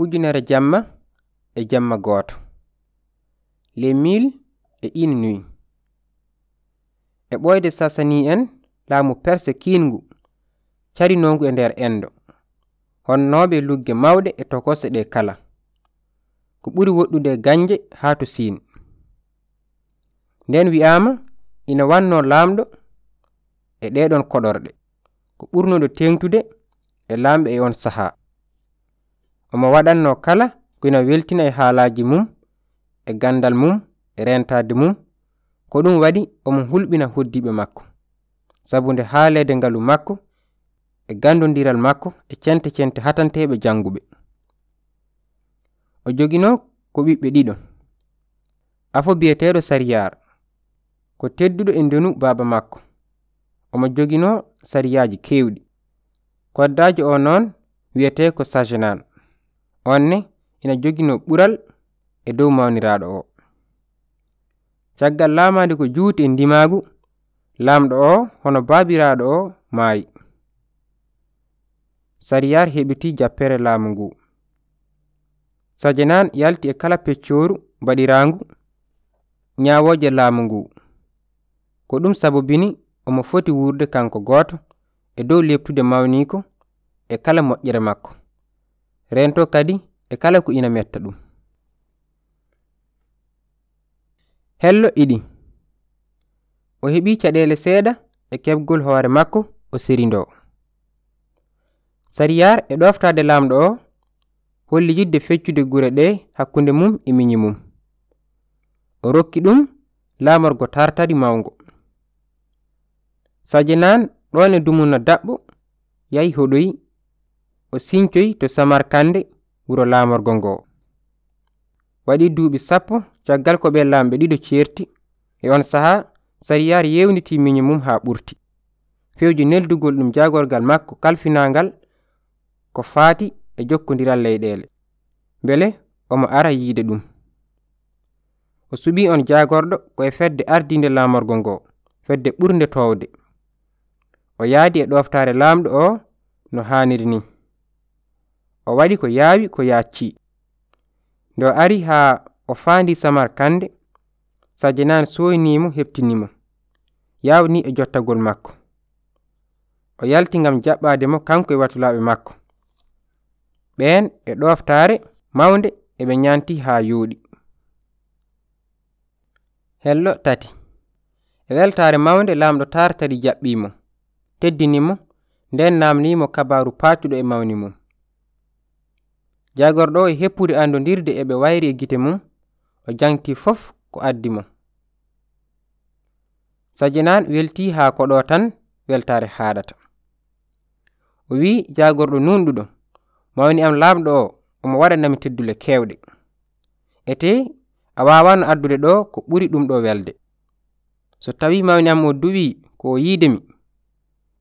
ujunere jamma e jamma gooto les mille e une nuit e ɓoyde sasani en laamu perse kiingu carinongu e nder endo. Honnoɓe lugge mawɗe e tokose ɗe kala. Ko ɓuri woɗɗude ganje haa to siin. Nden wi'ama ina wanno laamɗo e ɗeɗon koɗorɗe. Ko ɓurnoɗo tengtude e laamɓe e on saaha omo waɗanno kala ko ina weltina e haalaji mum e gandal mum e rentade mum ko ɗum waɗi omo hulɓina hoddiɓe makko. Sabu nde haalede ngalu makko e gandodiral makko e cente cente hatanteɓe janguɓe o jogino ko ɓiɓɓe ɗiɗo. Afo biyeteɗo sariyar ko tedduɗo e ndenu baaba makko. Omo jogino sariyaji kewɗi koddajo o noon wiyete ko sagenan onne ina jogino ɓural e dow mawniraɗo o. Caggal lamade ko juuti e ndimagu lamɗo o hono babiraɗo o maayi. Sariyar heɓiti jappere laamu ngu. Sajenan yalti e kala peccoru baɗirangu nyawoje laamu ngu. Ko ɗum sabobini omo foti wurde kanko gooto e dow leptude mawniko e kala moƴƴere makko rento kadi e kala ko ina metta ɗum. Hello iɗi. O heɓi caɗele seeɗa e keɓgol hoore makko o serindo sariyar e ɗoftade lamɗo o holli yidde feccude gure ɗe hakkunde mum e miñi mum. O rokki ɗum lamorgo tartari mawgo sadio nan ɗon e dumunno daɓɓo yahi hoɗoyi o sintoyi to samarkande wuro lamorgo ngo waɗi duuɓi sappo caggal ko ɓe lamɓe ɗiɗo ceerti. E on saha sariyar yewniti miño mum ha ɓurti. Fewji neldugol ɗum jagorgal makko kalfinangal ko faati e jokkodiral leyɗele beele omo ara yiide ɗum. O suɓi on jagorɗo koye fedde ardinde lamorgo ngo fedde ɓurde towde o yaadi e ɗoftare lamɗo o no haniri ni. o waɗi ko yaawi ko yacci. Nde o ari haa o faandi samarkande sajenan soynimo heptinimo yawni e jottagol makko. O yalti gam jaɓɓademo kanko e watulaɓe makko. Ɓen e ɗoftare mawde eɓe ñanti ha yooɗi hello tati. E weltare mawnde lamɗo tartari jaɓɓimo teddinimo nden namdimo kabaru patuɗo e mawni mum jagorɗo e heppude andodirde eɓe wayri e gite mum o jangti fof ko addi mo. Sajinan welti ha koɗo tan weltare haɗata o wi jagorɗo nunɗuɗo mawni am lamɗo o omo waɗanami teddule kewɗe ete a wawano addude ɗo ko ɓuri ɗum ɗo welde. So tawi mawni am o duwi ko o yidemi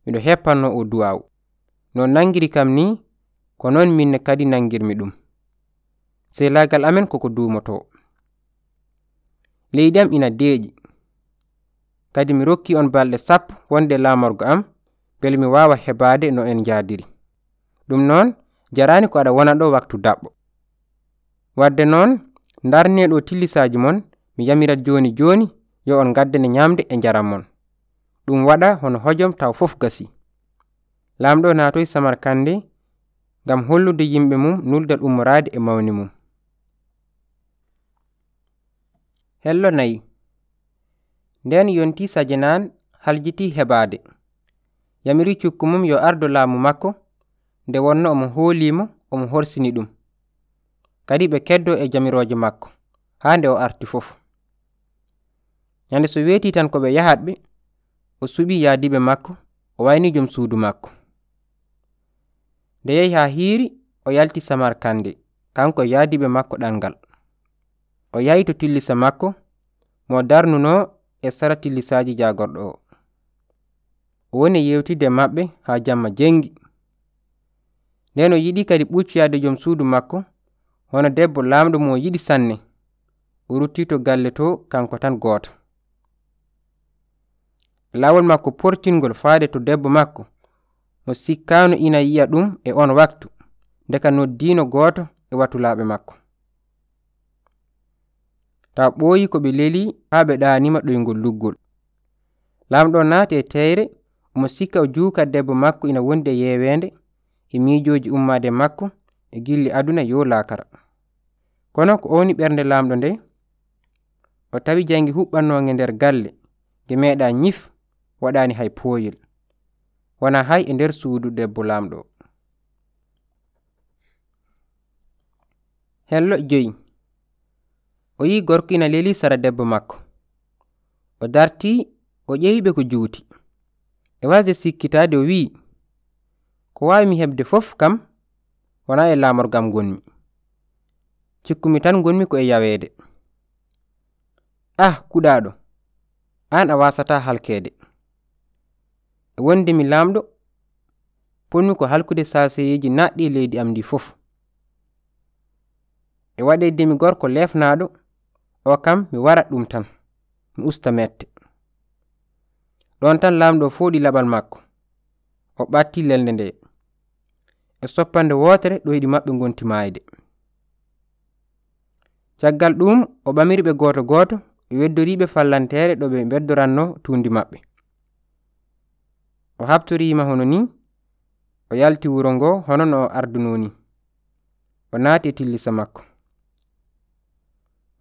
miɗo heppanno o duwaw no nangiri kam ni ko noon minne kadi nangirmi ɗum. Sehlagal amen koko dumoto leydi am ina deeƴi. Kadi mi rokki on balɗe sappo wonde laamorgo am beele mi wawa hebaade no en jaadiri ɗum noon jarani ko aɗa wona ɗo waktu daɓɓo. Wadde noon darne ɗo tillisaji moon mi yamirat joni joni yo on gaddane ñamde e jaram mon. Ɗum waɗa hono hojom taw fof gasi. Lamɗo natoy samarkande ngam hollude yimɓe mum nuldal ɗummorade e mawni mum. Hello nayi nden yonti sajanaan haljiti heɓaade. Yamiri cukku mum yo ardo laamu makko nde wonno omo hoolimo omo horsini ɗum. Kadi ɓe keddo e jamirooje makko haa nde o arti fof. Ñande so weeti tan ko ɓe yahatɓe o suɓi yaadiɓe makko o wayni jom suudu makko. nde yehi ha hiiri o yalti samarkande. Kanko e yaadiɓe makko ɗalngal o yahi to tillisa makko mo darnuno e sara lisaji jagorɗo o. O woni e yewtide maɓɓe ha jamma jengi nden o yiɗi kadi ɓuccoyade joom suudu makko hono debbo laamɗo mo yiɗi sanne o rutti to galle to kanko tan gooto. Lawol makko portingol faade to debbo makko mo sikkano ina yiya ɗum e on waktu ndeka noddino gooto e watulaaɓe makko. Taw ɓooyi ko ɓe leli haa ɓe ɗaanima ɗoygol luggol. Lamɗo naati e teyre omo sikka o juuka debbo makko ina wondi e yeweende e miijoji ummade makko e gilli aduna yo laakara. Kono ko owni ɓernde lamɗo nde o tawi jangi huɓɓannonge nder galle ge meeɗa ñif waɗani hay pooyel wona hay e nder suudu debbo lamɗo hello joyi. O yi gorko ina leli sara debbo makko. O darti o ƴeewiɓe ko juuti. E wasde sikkitade o wi'i ko wawimi heɓde fof kam wona e lamorgam gonmi cikkumi tan gonmi ko e yaweede. Ah kuɗaɗo an a wasata halkede wonde mi lamɗo ponmi ko halkude saseyeji naɗɗi e leydi am ndi fof. E waɗede mi gorko lefnaɗo o kam mi warat ɗum tan mi usta mette. Ɗon tan lamɗo foɗi laɓal makko o ɓatti lelde nde. E soppande wootere ɗoyiɗi maɓɓe gonti maayde. Caggal ɗum o ɓamiri ɓe goto goto e o weddoriɓe fallantere ɗo ɓe beddoranno tundi maɓɓe. o habtorima hono ni o yalti wuro ngo hono no o ardunoni o naati e tillisa makko.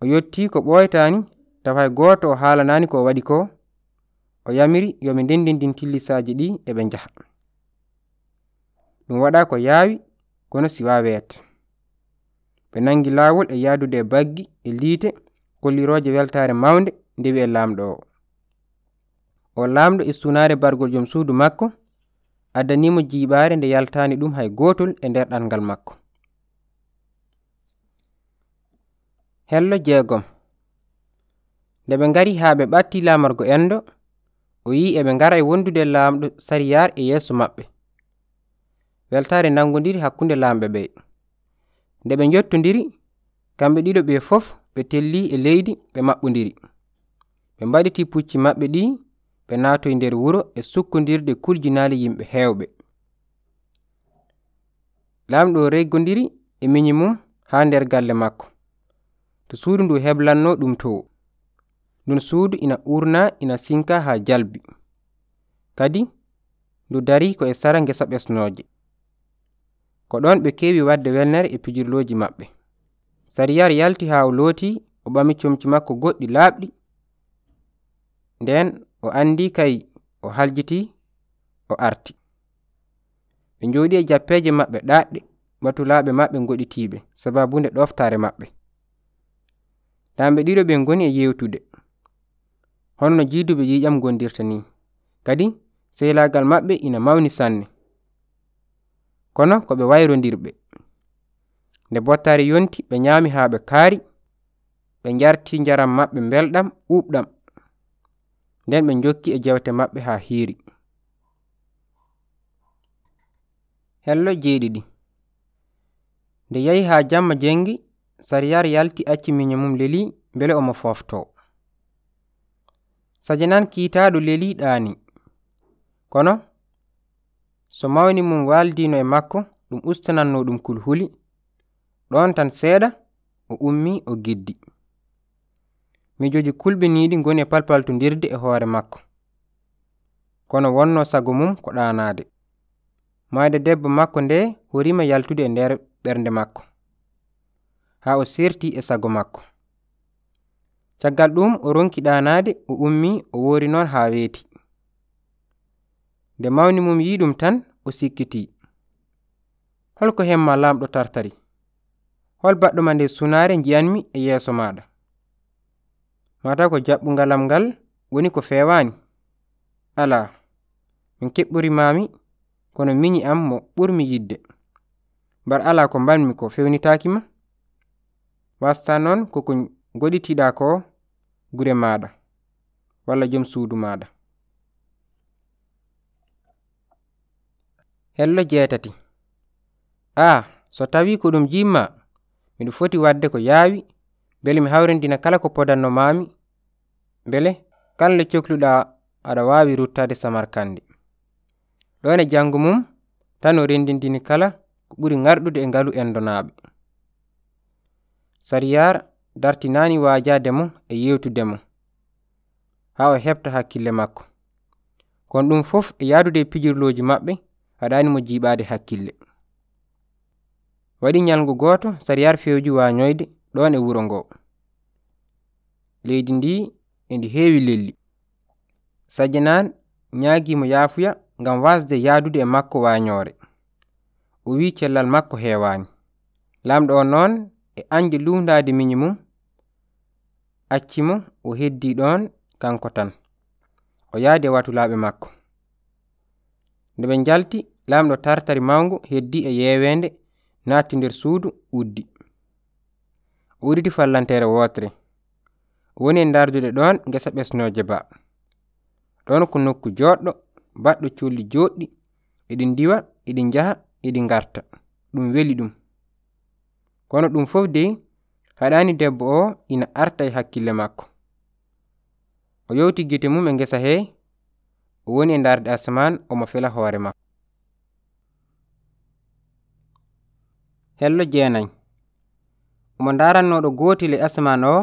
O yetti ko ɓoytani tawa e hay goto o haalanani ko waɗi ko o yamiri yomi ndendindin tillisaji ɗi eɓe jaaha ɗum waɗa ko yaawi kono siwa weet ɓe nangi lawol e yaadude e baggi e liite kolliroje weltare mawde ndewi e lamɗo o. o lamɗo e sunaare bargol jom suudu makko addanimo jiɓare nde yaltani ɗum hay gotol e nder ɗangal makko. Hello jeegom. Nde ɓe ngari haa ɓe ɓatti lamargo endo o yi eɓe ngara e wondude lamɗo sariyar e yeeso maɓɓe. Weltare nangodiri hakkunde lamɓe ɓe nde ɓe jottodiri kamɓe ɗiɗo ɓe fof ɓe telli e leydi ɓe maɓɓodiri ɓe mbaɗiti pucci maɓɓe ɗi ɓe naatoy e nder wuro e sukkodirde kuljinaali yimɓe heewɓe. Laamɗo reggodiri e miñi mum haa nder galle makko. To suudu ndu heblanno ɗum towo ndun suudu ina urna ina sinka haa jalbi. Kadi ndu dari ko e sara ngesa ɓesnooje. Ko ɗon ɓe keewi waɗde welnere e pijirlooji maɓɓe. Sariyar yalti haa o looti o ɓami comci makko goɗɗi laaɓɗi. Nden o andi kay o haljiti o arti. Ɓe jooɗi e jappeje maɓɓe ɗaɗɗe batulaɓe maɓɓe ɓe goɗitiɓe sababude ɗoftare maɓɓe lamɓe ɗiɗo ɓe goni e yewtude honno jiiduɓe ƴiƴam gondirta ni kadi sehlagal maɓɓe ina mawni sanne. Kono ko ɓe wayrodirɓe nde bottare yonti ɓe nyami ha ɓe kaari ɓe jarti jaram maɓɓe belɗam ɓuɓɗam nden ɓe jokki e jewte maɓɓe ha hiiri. Hello jeeɗiɗi. Nde yahi ha jamma jengi sariyar yalti acci miño mum leli bele omo fofto sajanan kiitaɗo leli ɗaani kono so mawni mum waldino e makko ɗum ustananno ɗum kulhuli ɗon tan seeɗa o ummi o giddi. miijoji kulɓiniɗi goni e palpaltodirde e hoore makko. Kono wonno sago mum ko ɗanade mayde debbo makko nde horima yaltude e nder ɓernde makko. Ha o serti e sago makko. Caggal ɗum o ronki ɗanade o ummi o wori noon ha weeti. Nde mawni mum yi ɗum tan o sikkiti holko hemma lamɗo tartari. Hol baɗɗoma nde sunare jiyanmi e yeeso maɗa mata ko jaɓɓungalam ngal woni ko fewani ala min keɓɓuri mami kono miñi am mo ɓurmi yidde bar ala ko mbanmi ko fewnitakima wasta noon koko goɗitiɗa ko gure maɗa walla jom suudu maɗa hello jeetati. A so tawi ko ɗum jimma miɗo foti wadde ko yaawi. beele mi hawrindina kala ko podanno podannomami beele kanle cohluɗa aɗa wawi ruttade samarkande ɗon e janggo mum tan o rendindini kala ko ɓuri ngarɗude e ngalu endonaɓe sariyar dartinani wajade mo e yewtude mo. Ha o heɓta hakkille makko. Kon ɗum fof e yadude pijirloji maɓɓe haɗanimo jiɓade hakkille. Waɗi ñalngu goto sariyar fewji wañoyde ɗon e wuro ngo? Leydi ndi endi heewi lelli. Sajanaan ñaagimo yaafuya ngam wasde yahdude e makko waañoore o wi cellal makko heewaani. Lamɗo o noon e añde lumdade miñi mum accimo o heddi ɗon kanko tan. O yahdi e watulaaɓe makko. Nde ɓe njalti lamɗo tartari mawngo heddi e yeewende naatti nder suudu uddi. uditi fallantere wotere. Woni e dardude ɗon gesa ɓesnoje ba. Ɗon ko nokku joɗɗo baɗɗo colli joɗɗi eɗin diwa eɗin jaaha eɗin garta ɗum weli ɗum. Kono ɗum fof dey haɗani debbo o ina arta e hakkille makko. O yowti gite mum e gesa he o woni e darde asaman omo fela hoore makko. Hello jeenayi. mo ndarannoɗo gotel e asman o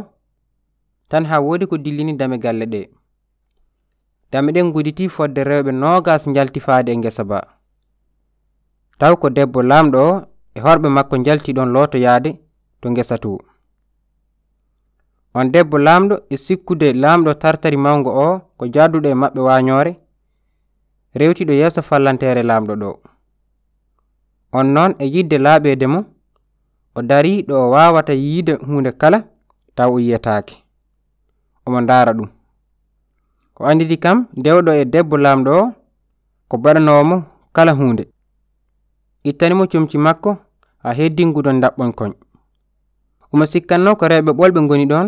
tan ha wodi ko dillini dame galle ɗe. Dame ɗen guditi fodde rewɓe nogas jalti faade e guesa ba. Taw ko debbo lamɗo o e horɓe makko jalti ɗon loto yaade to guesa to on debbo lamɗo e sikkude lamɗo tartari mawgo o ko jadduɗo e maɓɓe wañore rewtiɗo yeeso fallantere lamɗo ɗo. On noon e yidde laaɓede mo o dari ɗo wawata yiide hunde kala taw o yiyatake omo daara ɗum. Ko anditi kam dewɗo e debbo lamɗo o ko baɗanomo kala hunde ittanimo comci makko ha heddinguɗon daɓɓonkoñ omo sikkanno ko rewɓe ɓolɓe goni ɗon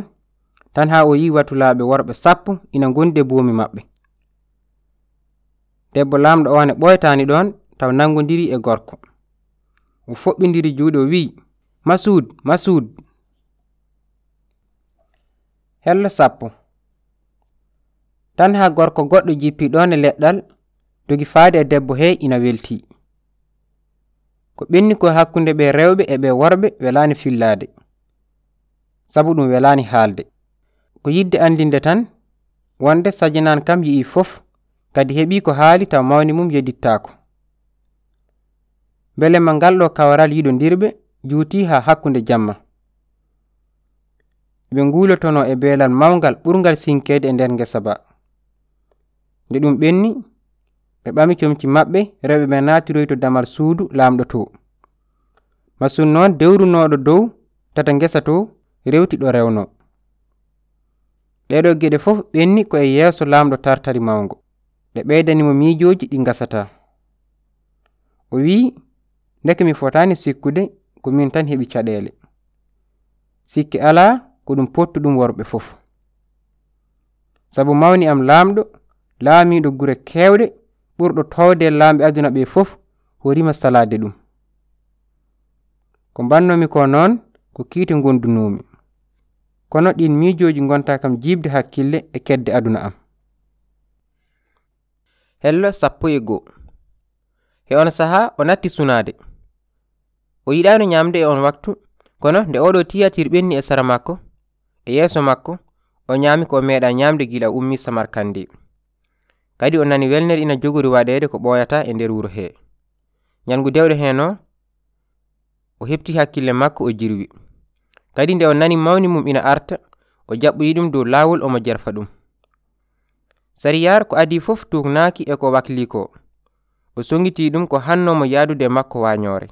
tan ha o yi watulaɓe worɓe sappo ina gondi e boomi maɓɓe. Debbo lamɗo o ne ɓoytani ɗon taw nangodiri e gorko. O foɓɓidiri juuɗe o wi'i. masud masud hello sappo. Tan ha gorko goɗɗo jippi ɗon e leɗɗal dogi faade e debbo he ina welti. Ko ɓenni ko hakkunde ɓe rewɓe e ɓe worɓe welani fillade sabu ɗum welani haalde. Ko yidde andinde tan wonde sajanan kam yi'i fof kadi heɓi ko haali taw mawni mum yedittako beele ma ngal ɗo kawaral yiɗodirɓe juuti ha hakkunde jamma. Ɓe ngulotono e beelal mawgal ɓurgal sinkede e nder ngesa ba. Nde ɗum ɓenni ɓe ɓami comci maɓɓe rewɓe ɓe natoroy to damal suudu lamɗo to. Masun noon dewrunoɗo dow tata ngesa to rewti ɗo rewno. Ɗeɗo geɗe fof ɓenni ko e yeeso lamɗo tartari mawgo ɗe ɓeydanimo miijoji ɗi gasata o wi ndeke mi fotani sikkude ko min tan heɓi caɗele sikke ala ko ɗum pottuɗum worɓe fof. Sabu mawni am laamɗo laamiɗo gure kewɗe ɓurɗo towde e laamɓe aduna ɓe fof horima salade ɗum. Ko bannomi ko noon ko kiite gondunomi kono ɗin miijoji gonta kam jibde hakkille e kedde aduna am. Hello sappo e goo. He on saaha o natti sunade o yiɗano ñamde e on waktu kono nde oɗo tiyatir ɓenni e sara makko e yeeso makko o nyami ko meeɗa ñamde gila ummi samarkandi. Kadi o nani welnere ina jogori waɗede ko ɓoyata e nder wuro he ñangu dewɗo heno o hepti hakkille makko o jirwi. Kadi nde o nani mawni mum ina arta o jaɓɓoyi ɗum dow lawol omo jerfa ɗum. Sariyar ko adi fof tuknaki e ko wakli ko o songiti ɗum ko hannomo yaadude makko wañore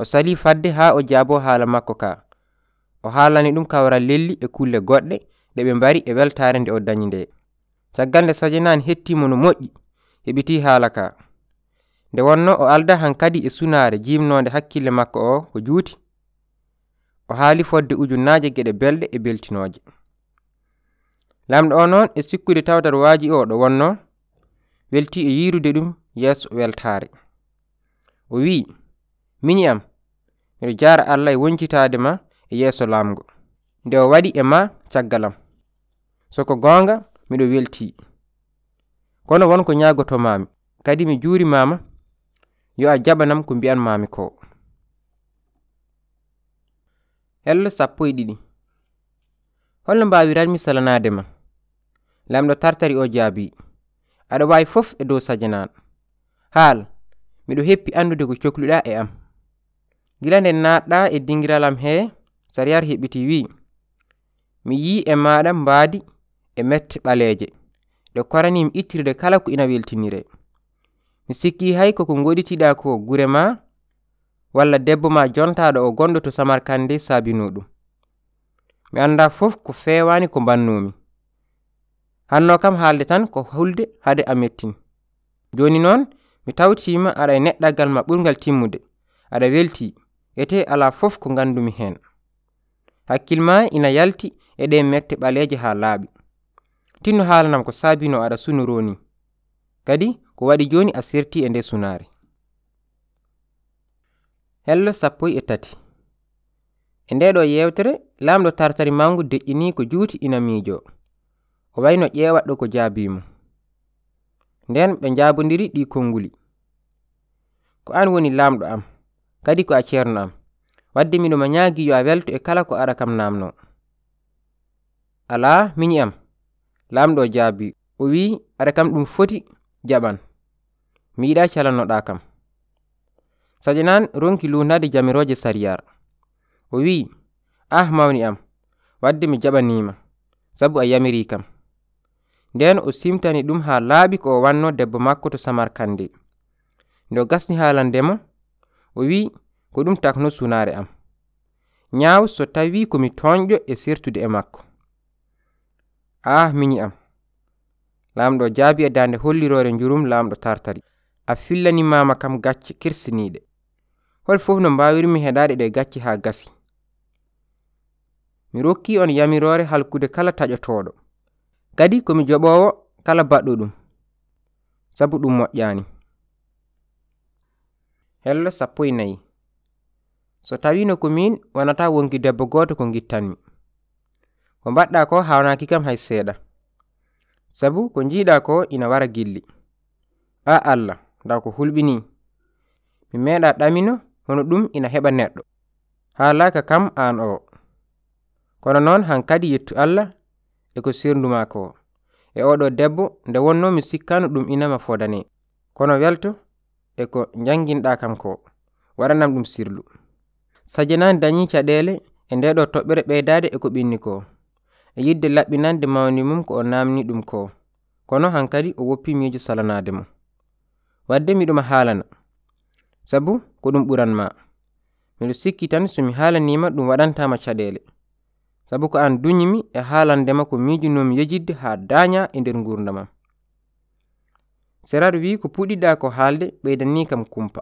o sali fadde ha o jaabo haala makko ka. O haalani ɗum kawral lelli e kulle goɗɗe ɗe ɓe mbari e weltare nde o dañi nde caggal nde sajanani hettimo no moƴƴi heɓiti haala ka. Nde wonno o alda han kadi e sunare jimnode hakkille makko o ko juuti. O haali fodde ujunnaje geɗe belɗe e beltinoje lamɗo o noon e sikkude tawdar waaji o ɗo wonno welti e yirude ɗum yeeso weltare o wi miñi am miɗo jaara allah e woncitade ma e yeeso laamgo. Nde o waɗi e ma caggalam. Soko goonga miɗo welti. Kono wonko ñaagotomami kadi mi juurimama yo a jaɓanam ko mbiyanmami ko. Hello sappo e ɗiɗi. Holno mbawiranmi salanade ma. Lamɗo tartari o jaabi. Aɗa wawi fof e dow sajanaɗo haal miɗo heppi andude ko cohluɗa e am. gila nden naɗɗa e dingirl am he sariyar heɓiti wi. Mi yi e maɗa mbaadi e mette ɓaleje. Ɗe koranimi ittirde kala ko ina weltinire. Mi sikki hay koko goɗitiɗa ko gure ma walla debbo ma jontaɗo o gonɗo to samarkande saabino ɗum mi anda fof ko fewani ko bannumi hanno kam haalde tan ko hulde hade a mettin. Joni noon mi tawtima aɗa e neɗɗagal ma ɓurgal timmude aɗa welti. ete ala fof ko gandumi hen hakkilma ina yalti e ɗe mette ɓaleje ha laaɓi. Tinno haalanam ko saabino aɗa sunoroni kadi ko waɗi joni a serti e nde sunare hello sappo e tati. E ndeɗo yewtere lamɗo tartari mangu deƴƴini ko juuti ina miijo. O wayno ƴeewaɗɗo ko jaabimo nden ɓe jaabodiri ɗi konnguli. Ko an woni lamɗo am. kadi ko a ceerno am. Wadde miɗo ma ñaagui yo a welto e kala ko ara kam namno ala miñi am. Lamɗo jaabi. O wi aɗa kam ɗum foti jaɓan. Mi yiɗa calanoɗa kam. Saƴanan ronki lunade jamiroje sariyar o wi ah mawni am. Wadde mi jaɓanima sabu a yamiri kam. Nden o simtani ɗum ha laaɓi ko o wanno debbo makko to samarkande. Nde o gasni haalandemo o wi ko ɗum takno sunare am. Nyaw so tawi komi toñƴo e sertude e makko. Ah miñi am. Lamɗo jaabi e dande hollirore njurum lamɗo tartari. A fillani mama kam gacce kirsiniɗe hol fof no mbawirmi heɗade ɗe gacce ha gasi. Mi rokki on yamirore halkude kala taƴotoɗo kadi komi joɓowo kala baɗɗo ɗum sabu ɗum moƴƴani hello sappo e nayi so tawino ko min wonata wonki debbo goto ko gittanmi ko mbaɗɗa ko hawnaki kam hay seeɗa. Sabu ko jiiɗa ko ina wara gilli. A allah daw ko hulɓini mi meeɗa ɗamino hono ɗum ina heɓa neɗɗo. Haalaka kam an o. Kono noon han kadi yettu allah e ko sernduma ko e oɗo debbo nde wonno mi sikkano ɗum inama fodane. Kono welto e ko janginɗa kam ko waɗanam ɗum sirlu. Sajanani dañi caɗele e ndeɗo toɓɓere ɓeydade e ko ɓinni ko. E yidde laɓɓinande mawni mum ko o namni ɗum ko. Kono hankadi o woppi miijo salanade mo. Wadde miɗoma haalana. Sabu ko ɗum ɓuranma. Miɗo sikki tan somi haalanima ɗum waɗantama caɗele. Sabu ko an duñimi e haalandema ko miijonomi yejidde ha daña e nder gurdamam sérade wi ko puɗɗiɗa ko haalde ɓeydani kam kumpa.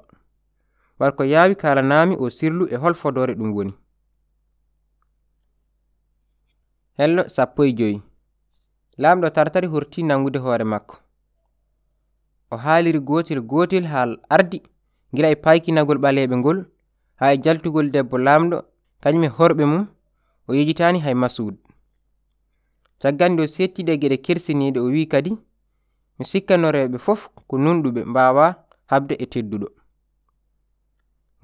War ko yaawi kalanami o sirlu e hol fodore ɗum woni. Hello sappo e joyi lamɗo tartari horti nangude hoore makko. O haaliri gotel gotel haal ardi gila e paykinagol ɓaleɓe ngol ha e jaltugol debbo lamɗo kañum e horɓe mum o yejitani hay masud caggal nde o settide gueɗe kersiniɗe o wi kadi mi sikkano rewɓe fof ko nunɗuɓe mbawa habde e tedduɗo.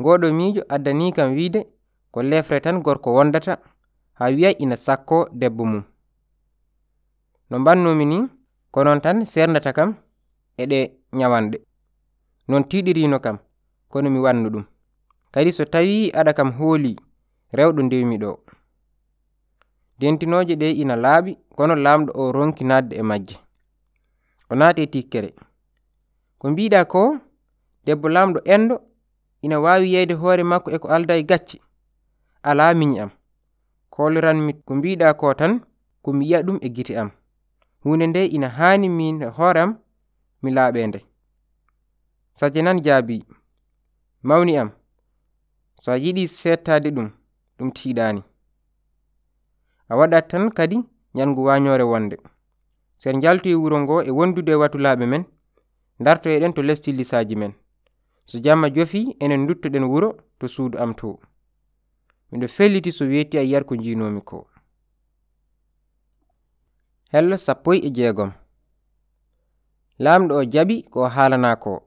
Ngoɗo miijo addani kam wiide ko lefre tan gorko wondata ha wiya ina sakko debbo mum. No mbannomi ni ko noon tan sernata kam eɗe nyawanɗe non tiɗirino kam kono mi wannu ɗum. Kadi so tawi aɗa kam hooli rewɗo ndewmi ɗo. Dentinoje ɗe ina laaɓi kono lamɗo o ronki nadde e majje. o naati e tikkere. Ko mbiɗa ko debbo lamɗo enɗo ina wawi yeyde hoore makko eko alda e gacce. Ala miñ am. Koloranmi ko mbiɗa ko tan komi yiya ɗum e gite am. Hunde nde ina hani min e hoore am mi laaɓe nde nan jaabi mawni am. So a yiɗi settade ɗum ɗum tiiɗani a waɗat tan kadi ñangu wañore wonde. sen en jalti wuro ngo e wondude e watulaɓe men darto eɗen to lesdi lisaji men. So jamma jofi enen duttoɗen wuro to suudu am to. Miɗo felliti so wiyeti a yiyat ko jinomi ko. Hello sappo e jeegom. Lamɗo o jaɓi ko o haalana ko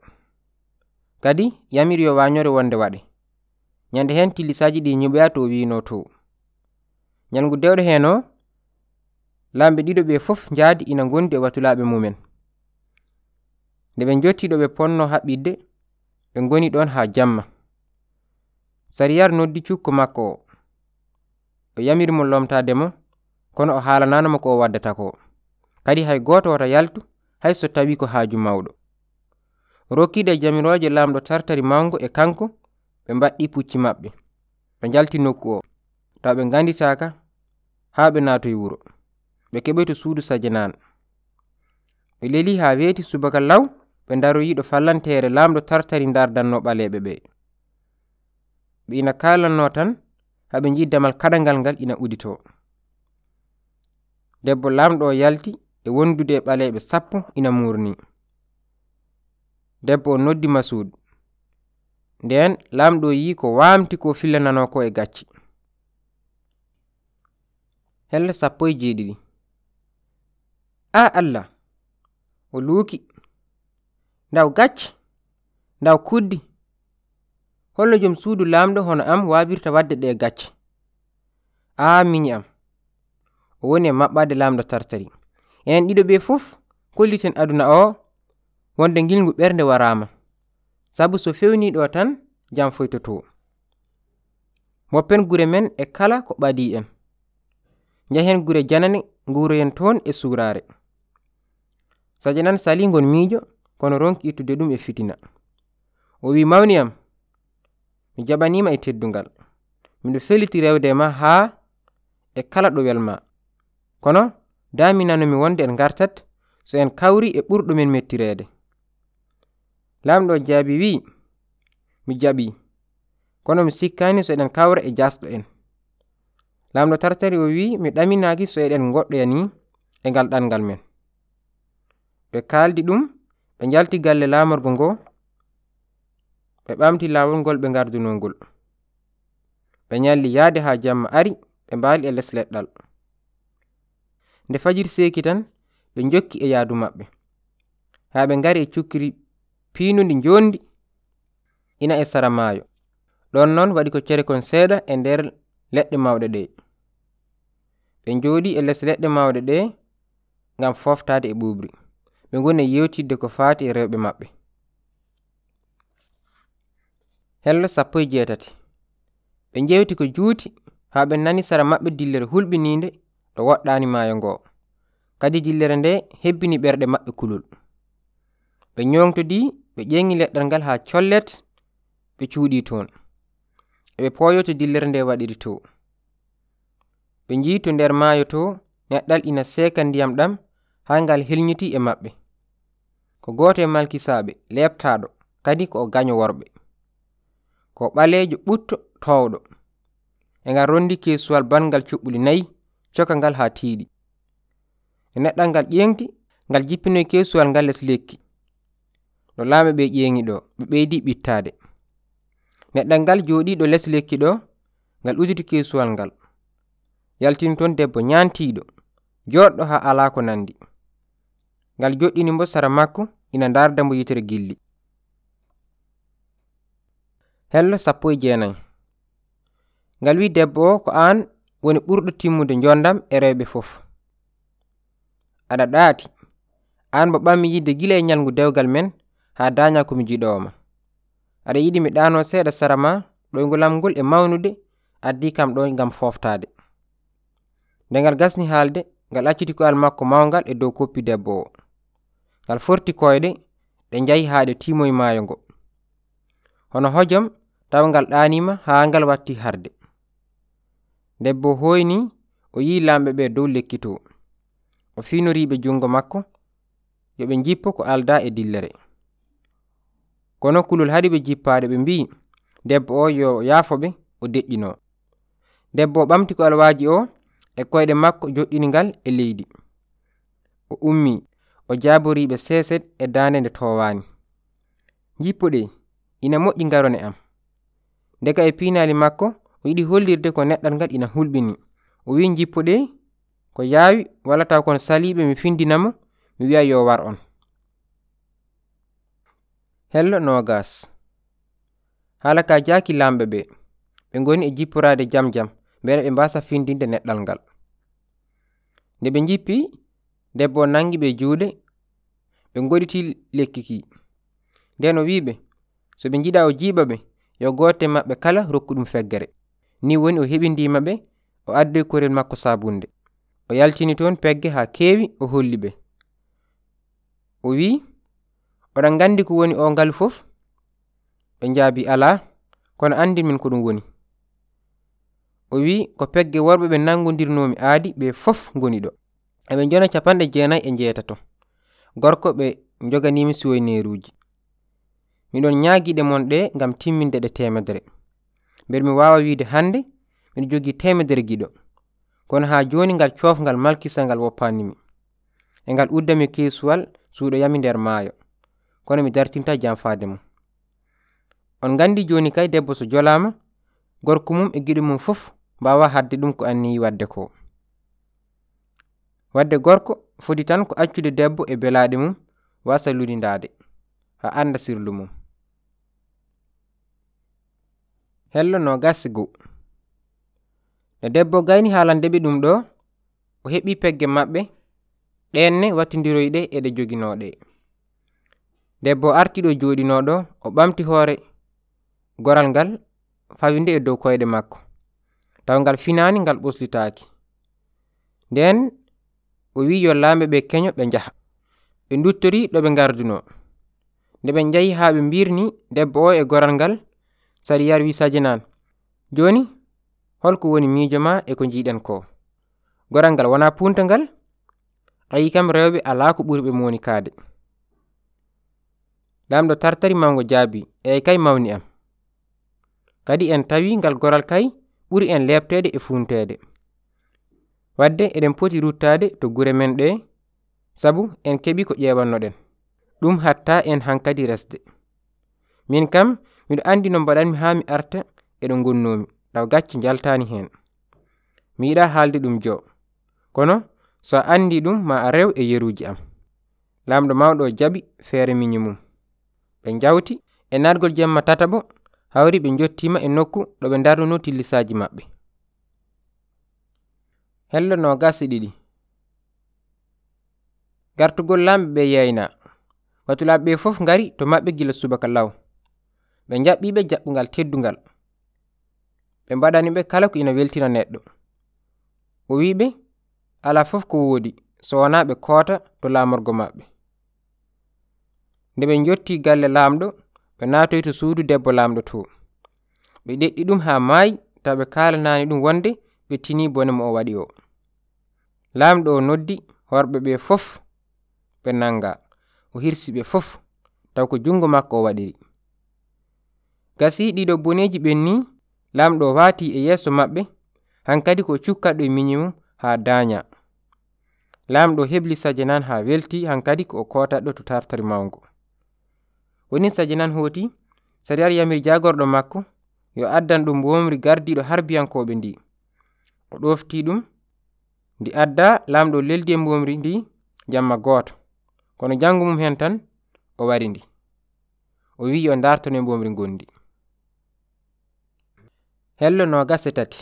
kadi yamiri yo wañore wonde waɗe. Ñande hen tilisaji ɗi ñuɓoya to wino to. Ñalngu dewɗo hen o lamɓe ɗiɗo ɓe fof njaadi ina gondi e watulaaɓe mumen. Nde ɓe jottiɗo ɓe ponno haɓɓidde ɓe ngoni ɗon haa jamma. Sariyar noddi cukko makko o. O yamirimo lomtade mo kono o haalananamo ko o waddata ko. Kadi hay goto wota yaltu hay so tawi ko haaju mawɗo. Rokkide jamiroje lamɗo tartari mango e kanko ɓe mbaɗɗi pucci maɓɓe. Ɓe jalti nokku o. Taw ɓe ganditaka haa ɓe naatoy wuro. ɓe keɓoy to suudu sajanaan. Ɓe leli haa weeti subaka law ɓe daroyiɗo fallantere lamɗo tartari dardanno ɓaleɓe ɓe ɓe ina kalanno tan haɓe nji'i damal kaɗangal ngal ina udito debbo lamɗo o yalti e wondude e ɓaleeɓe sappo ina murni debbo o noddi masud nden lamɗo yi ko wamti ko fillanano ko e gacci. Helle sappo e jeeɗiɗi. a allah o luuki ndaw gacce ndaw kuddi holno jom suudu laamɗo hono am waawirta waɗde ɗe gacce a miñi am o woni e maɓɓade laamɗo tartari. Enen ɗiɗo ɓe fof kolliten aduna o wonde ngilngu ɓernde warama sabu so fewni ɗo tan jam foytoto moppen gure men e kala ko ɓadi en. Njahen gure janane nguroyen toon e suurare sadia nan saligon miijo kono ronki ittude ɗum e fitina. O wi mawni am mi jaɓanima e teddungal. Miɗo feliti rewde ma haa e kala ɗo welma kono daminanomi wonde en gartat so en kawri e ɓurɗumen mettirede lamɗo jaabi wi mi jaɓi. Kono mi sikkani so eɗen kawra e jasɗo en. Lamɗo tartari o wi mi ɗaminaki so eɗen goɗɗoya ni e ngal ɗangal men. ɓe kaaldi ɗum ɓe njalti galle laamorgo ngo ɓe ɓamti laawol ngol ɓe ngardunongol ɓe nyalli yahde haa jamma ari ɓe mbaali e les leɗɗal. Nde fajiri seeki tan ɓe jokki e yahdu maɓɓe. Haa ɓe ngari e cukkiri piinundi njondi ina e sara maayo. Ɗon noon waɗi ko cerekon seeɗa e nder leɗɗe mawɗe ɗe. Ɓe njooɗi e les leɗɗe mawɗe ɗe ngam foftaade e ɓuuɓri. ɓe ngoni yewtidde ko faati e rewɓe maɓɓe. Hello sappo e jeetati. Ɓe jewti ko juuti haa ɓe nani sara maɓɓe dillere hulɓininde ɗo woɗɗani maayo ngoo kadi dillere nde hebbini ɓerɗe maɓɓe kulol. Ɓe ñoŋtodi ɓe ƴeŋi leɗɗal ngal haa collet ɓe cuuɗi toon. Eɓe pooyo to dillere nde waɗiri to. Ɓe njiyi to nder maayo to neɗɗal ina seeka ndiyam ɗam haa ngal helnyiti e maɓɓe. Ko gooto e malkisaɓe leptaɗo kadi ko o gaño worɓe. Ko ɓaleejo ɓutto towɗo e ngal rondi kesuwal bangal cuɓɓuli nayi coka ngal haa tiiɗi. E neɗɗal ngal ƴeŋti ngal jippinoy e kesuwal ngal les lekki. No laamɓe ɓe ƴeeŋi ɗo ɓe ɓeydi ɓittaade. Neɗɗal ngal jooɗiiɗo les lekki ɗo ngal uditi kesuwal ngal. Yaltini toon debbo ñaantiiɗo jooɗɗo haa alaa ko nanndi. ngal joɗɗini mbo sara makko ina darda mbo yitere gilli. Hello sappo e jeenayi. Ngal wi debbo o ko aan woni ɓurɗo timmude jondam e rewɓe fof. Aɗa ɗaati aan mo ɓammi yidde gila e ñalngu dewgal men haa daña komi jiɗooma. Aɗa yiɗi mi ɗaano seeɗa sara ma ɗoygolam ngol e mawnude addi kam ɗo ngam foftade nde ngal gasni haalde ngal acciti al makko mawngal e dow koppi debbo o. ngal forti koyɗe ɗe njahi haa ɗe timoye maayo ngo. Hono hojom tawa ngal ɗanima haa ngal watti harde. Debbo hoyni o yi lamɓe ɓe dow lekkito o finoriɓe jungo makko yoɓe jippo ko alda e dillere. Kono kulol haɗi ɓe jippade ɓe mbi debbo o yo yaafoɓe o deƴƴino debbo o ɓamti ko alwaji o e koyɗe makko joɗɗini ngal e leydi. O ummi o jaaboriɓe seeset e daande nde towani jippuɗe ina moƴƴi garone am. Ndeka e piinali makko o yiɗi hollirde ko neɗɗal ngal ina hulɓini. O wi jippuɗe ko yaawi wala taw kono saliɓe mi findinamo mi wiya yo war on. Hello nogas haala ka jaaki lamɓe ɓe. Ɓe goni e jipporade jam jam mbele ɓe mbasa findinde neɗɗal ngal. Nde ɓe jippi debbo nangi ɓe juuɗe ɓe goɗiti lekkiki. Nden o wiɓe so ɓe jiɗa o jiiɓa ɓe yo gote maɓɓe kala rokku ɗum feggere. Ni woni o heɓidima ɓe o addoy korel makko sabunde o yaltini toon pegge ha keewi o holli ɓe. O wi oɗon gandi ko woni o ngal fof ɓe jaabi ala kono andi min ko ɗum woni. O wi ko pegge worɓe ɓe nangodirnomi aadi ɓe fof goni ɗo. eɓe jona capanɗe jeenayi e jeetato gorko ɓe joganimi suwayneruji miɗon ñaguiɗe mon ɗe gam timminde ɗe temedere beɗe mi wawa wiide hande miɗo jogui temedere giɗo. Kono ha joni ngal cofgal malkisal ngal woppanimi e ngal uddami kesuwal suuɗoyami nder maayo. Kono mi dartinta janfade mum. On gandi joni kay debbo so jolama gorko mum e giɗo mum fof mbawa hadde ɗum ko anniyi wadde ko wadde gorko foti tan ko accude debbo e belaɗe mum wasa ludidade ha anda sirlu mum. Hello nogas go. No debbo gayni haalandeɓe ɗum ɗo o heɓi pegge maɓɓe ɗenne wattidiroyɗe eɗe joginoɗe debbo artiɗo joɗinoɗo o ɓamti hoore goral ngal fawinde e dow koyɗe makko. Taw ngal finani ngal ɓoslitaaki nden o wi yo laamɓeɓe keño ɓe njaha. Ɓe duttori ɗo ɓe ngarduno. Nde ɓe njahi haa ɓe mbirni debbo o e goral ngal sariyar wi sadinaan joni holko woni miijo ma e ko jiiɗen ko goral ngal wona puntangal ayi kam rewɓe ala ko ɓuri ɓe monikaade lamɗo tartari mawgo jaabi eyi kay mawni am. Kadi en tawi ngal goral kay ɓuri en lebtede e funtede wadde eɗen poti ruttade to gure men ɗe sabu en keɓi ko ƴewannoɗen ɗum hatta en hankadi resde. Min kam miɗo andi no mbaɗanmi ha mi arta eɗo gonnomi taw gacci jaltani hen mi yiɗa haalde ɗum jo kono so a andi ɗum ma a rew e yeruji am. Lamɗo mawɗo jaɓi feere miñi mum. Ɓe jawti e nargol jemma tataɓo hawri ɓe jottima e nokku ɗo ɓe darnuno tillisaji maɓɓe. hello no gasi ɗiɗi. Gartugol lamɓe ɓe yeyna. Watulaɓe ɓe fof ngari to maɓɓe gila subaka law ɓe jaɓɓiɓe jaɓɓungal teddugal ɓe mbaɗani ɓe kala ko ina weltina neɗɗo. O wiɓe ala fof ko woodi so wona ɓe koota to lamorgo maɓɓe. Nde ɓe jotti galle lamɗo ɓe naatoy to suudu debbo lamɗo to. Ɓe ɗeɗɗi ɗum ha maayi taw ɓe kalanani ɗum wonde ɓe bone mo o waɗi o. Lamɗo o noddi worɓe ɓe fof ɓe nanga o hirsi ɓe fof taw ko jungo makko o waɗiri. Gasi ɗiɗo boneji ɓen ni lamɗo o waati e yeeso maɓɓe hankadi ko cukkaɗo e minimum ha daña lamɗo hebli sajanan ha welti hankadi ko o kotaɗo to tartari mawgo woni sajanan hooti sariyar yamir jagorɗo makko yo addan ɗum womri gardiɗo harbiyankoɓe ndi. o ɗofti ɗum ndi adda lamɗo leldi e mbomri ndi jamma goto. Kono jangu mum hen tan o wari ndi. O wi yo dartono e mbomri gondi hello no gase tati.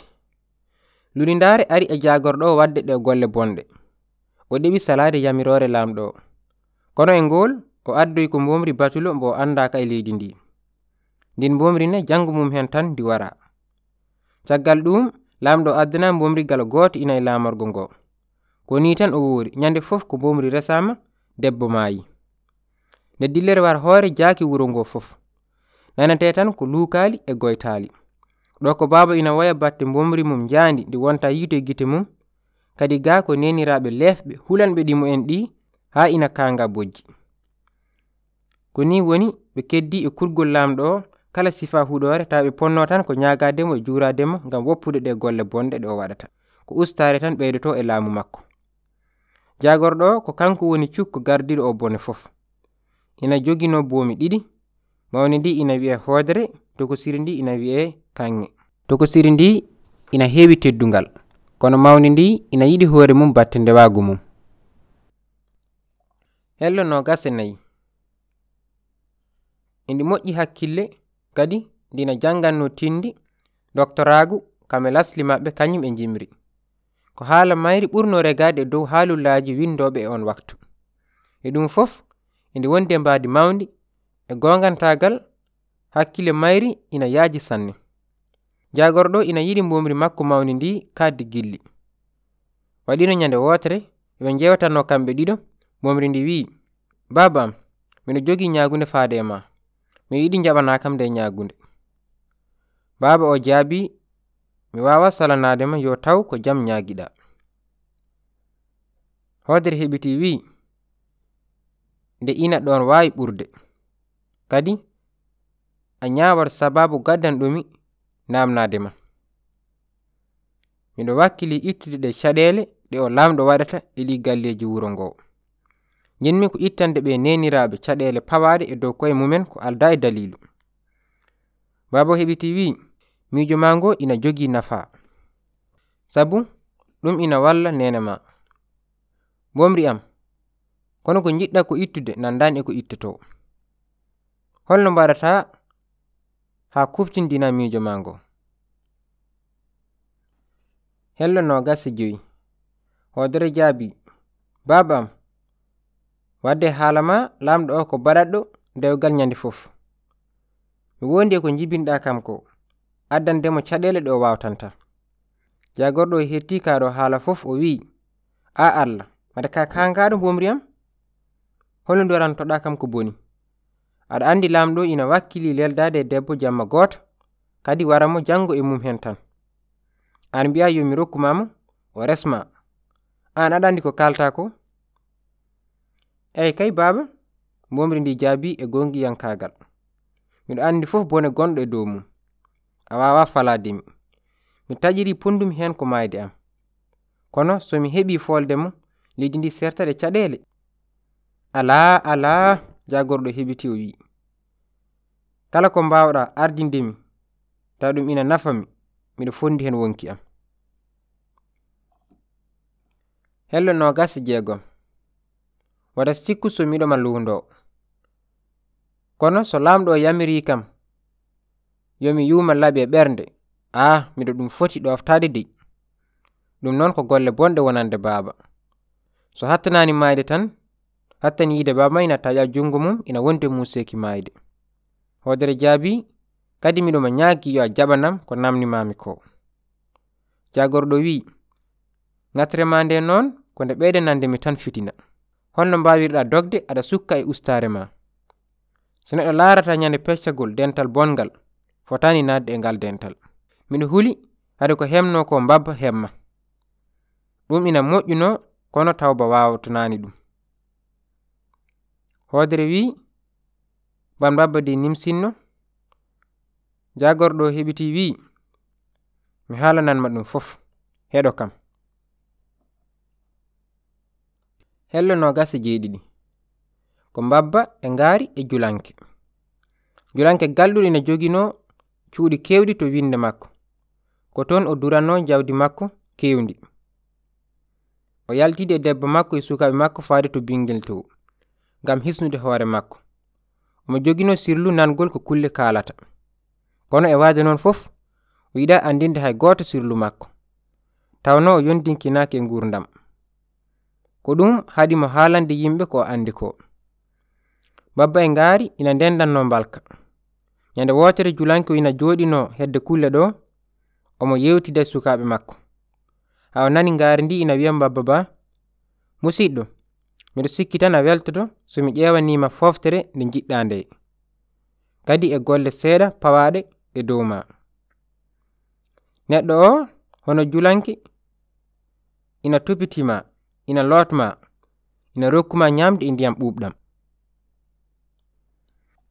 Lunidare ari e jagorɗo o wadde ɗe golle bonɗe. O ɗeɓi salade yamirore lamɗo. O kono e ngol o addoy ko mbomri batulo mbo andaka e leydi ndi. Ndin mbomri ne jangu mum hen tan ndi wara. Caggal ɗum laamɗo addanami bomrigal goto ina e lamorgo ngo. Ko ni tan o woori ñande fof ko mbomri resama debbo maayi. Nde dillere war hoore jaaki wuro ngo fof. Nanate tan ko luukaali e goytaali. Ɗo ko baaba ina waya batte mbomri mum jaandi ndi wonta yiito e gite mum. Kadi ga ko neniraɓe lefɓe hulanɓe ɗimo en ɗi ha ina kanga bojji. Ko ni woni ɓe keddi e kurgol lamɗo o kala sifa huɗore tawa ɓe ponno tan ko ñagademo e juurademo ngam woppude ɗe golle bonɗe ɗe o waɗata. Ko ustare tan ɓeydoto e laamu makko. Jagorɗo ko kanko woni cukko gardiɗo o bone fof. Ina jogino boomi ɗiɗi mawni ndi ina wi'e hoodere tokosiri ndi ina wi'e kanŋe tokosiri ndi ina heewi teddungal kono mawni ndi ina yiɗi hoore mum batte ndewagu mum. Hello nogas e nayi indi moƴƴi hakkille kadi ndina janganno tindi doctoragu kamɓe lasli maɓɓe kañum e jimri ko haala mayri ɓurno regade dow haalullaji windoɓe e on waktu. E ɗum fof inde wondi e mbadi mawdi e gongantagal hakkille mayri ina yaaji sanne. Jagorɗo ina yiɗi mbomri makko mawni ndi kaddi gilli. Waɗino nyande wotere eɓe jewtanno kamɓe ɗiɗo mbomri ndi wi'i. Baba am miɗo jogi ñagunde faade e ma mi yiɗi jaɓana kam nde nyagunde. Baaba o jaabi mi wawa salanadema yo taw ko jam nyagiɗa hoodere heɓiti wi nde ina ɗon wawi ɓurde. Kadi a nyawat sababu gaddanɗumi namnadema miɗo wakkili ittude ɗe caɗele ɗe o lamɗo waɗata e liggalleji wuro ngo jinmi ko ittande ɓe neniraɓe caɗele pawaɗe e dow koye mumen ko alda e dalilu babo heɓiti wi miijo ma ngo ina jogii nafa sabu ɗum ina walla nene ma bomri am kono ko jiɗɗa ko ittude nandani e ko ittoto holno mbaɗata ha kuftindina miijo ma ngo hello nogas e joyi. Hoodere jaabi baba am wadde haala ma lamɗo o ko baɗaɗɗo dewgal ñande fof. Mi wondi e ko jibinɗa kam ko addandemo caɗele ɗe o wawtanta jagorɗo o hetti kaɗo haala fof o wi a allah mata ka kankaɗo bomriyam holno ndorantoɗa kam ko boni. Aɗa andi lamɗo ina wakkili leldade e debbo jamma goto kadi waramo jango e mum hen tan. An mbiya yomi rokkumamo o resma. An aɗa andi ko kalta ko eyi kay baaba momri ndi jaabi e gongiyankagal miɗo anndi fof bone gonɗo e dow mum. A wawa falademi mi. Taƴiri pondumi hen ko mayde am. Kono somi heɓi folde mo leydi ndi sertaɗe caɗele ala ala jagorɗo heɓiti o wi kala ko mbawɗa ardindemi taw ɗum ina nafami miɗo fondi hen wonki am. Hello nogas e jeegom. Waɗa sikku so miɗoma luundo kono so lamɗo o yamiri kam. Yomi yuma laɓi e ɓernde a miɗo ɗum foti ɗoftade dey ɗum noon ko golle bonɗe wonande baaba so hattanani mayde tan hattani yide baba ina taƴa junngo mum ina wonde museki mayde hodere jaabi kadi miɗoma ñaagi yo a jaɓanam ko namnimami ko. Jagorɗo wi ŋatre ma nde noon ko nde ɓeyde nande mi tan fitina holno mbawirɗa dogde aɗa sukka e ustare ma. So neɗɗo larata ñande peccagol dental bongal fotani nadde e ngal dental. Miɗo huli hade ko hemno ko mbabba hemma. Ɗum ina moƴƴuno kono tawba wawatanani ɗum. Hodere wi ban mbabba de nimsinno jagorɗo heɓiti wi mi halananma ɗum fof heɗo kam hello nogas e jeeɗiɗi. Ko mbabba e ngaari e julanke. Julanke galluɗi ne jogino cuuɗi kewɗi to winde makko. Ko toon o duranno jawdi makko kewndi o yaltidi e debbo makko e sukaɓe makko faade to bingel to. Ngam hisnude hoore makko. Omo jogino sirlu nangol ko kulle kaalata. Kono e waade noon fof o yiɗa andinde hay gooto sirlu makko. Tawno o yondinkinaki e gurdam ko ɗum haadi mo haalande yimɓe ko anndi ko. Babba e ngaari ina ndendanno mbalka. Ñande wootere julanke ina jooɗino hedde kulle ɗo omo yewtida e sukaaɓe makko. Haa o nani ngaari ndi ina wiya babba ba musidɗo miɗo sikki tan a weltoto somi ƴeewanima foftere nde jiɗɗa nde kadi e golle seeɗa pawaɗe e dow ma neɗɗo o hono julanke ina topitima ina lotma ina rokkuma ñamde e ndiyam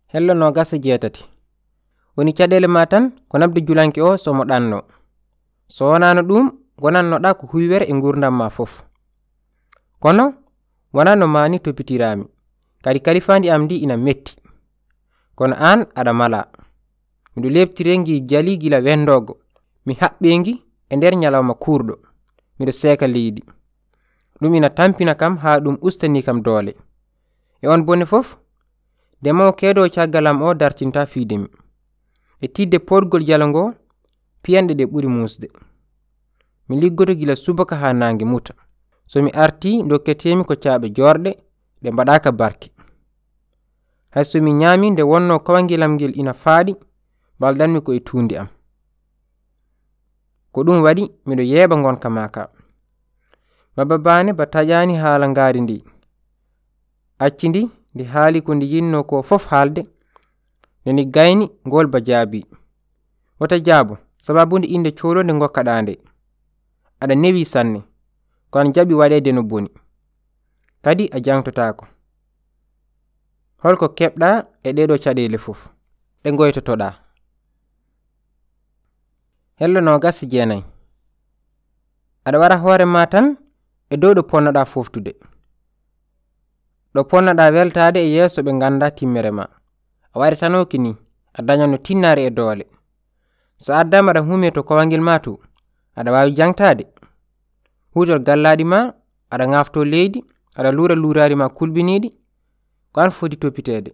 hello no gasa jeetati. Woni caɗele ma tan ko nabde julanke o somo ɗanno so wonano ɗum gonannoɗa ko huywere e gurdam ma fof. Kono wona no mani topitirami kadi kalifandi am ndi ina metti. Kono an aɗa mala. Miɗo lebtirengi jali gila wendogo mi haɓɓengi e nder nyalawma kurɗo miɗo seeka leydi ɗum ina tampina kam ha ɗum ustani kam doole. E on bone fof ndemowo keedo caggal am o dartinta fiide mi. E tidde podgol jalo ngo piyanɗe ɗe ɓuri musde. Mi liggoto gila subaka ha nange muta. So mi arti dokketemi ko caaɓe jorɗe ɗe mbaɗaka barke. Hay so mi ñaami nde wonno kawangelam ngel ina faaɗi mbaldanmi ko e tunde am. Ko ɗum waɗi miɗo yeeɓa gonka ma baba bane ba taƴani haala ngari ndi. Acci ndi ndi haali ko ndi yinno ko fof haalde. Nde ndi gayni ngol ba jaabi. Wota jaabo sababude inde cohlode gokkaɗa nde aɗa newi sanne ko an jaɓi waɗede no boni. Kadi a jangtotako holko keɓɗa e ɗeɗo caɗele fof ɗe goytotoɗa hello nogas jeenayi. Aɗa wara hoore ma tan e dow ɗo ponnoɗa foftude. Ɗo ponnoɗa weltade e yeeso ɓe ganda timmere ma. A wari tanoki ni a dañanno tinnare e doole. So addama aɗa hume to kowangel ma to aɗa wawi jangtade hutol gallaɗi ma aɗa gafto leydi aɗa lura lurari ma kulɓiniɗi ko an foti toppitede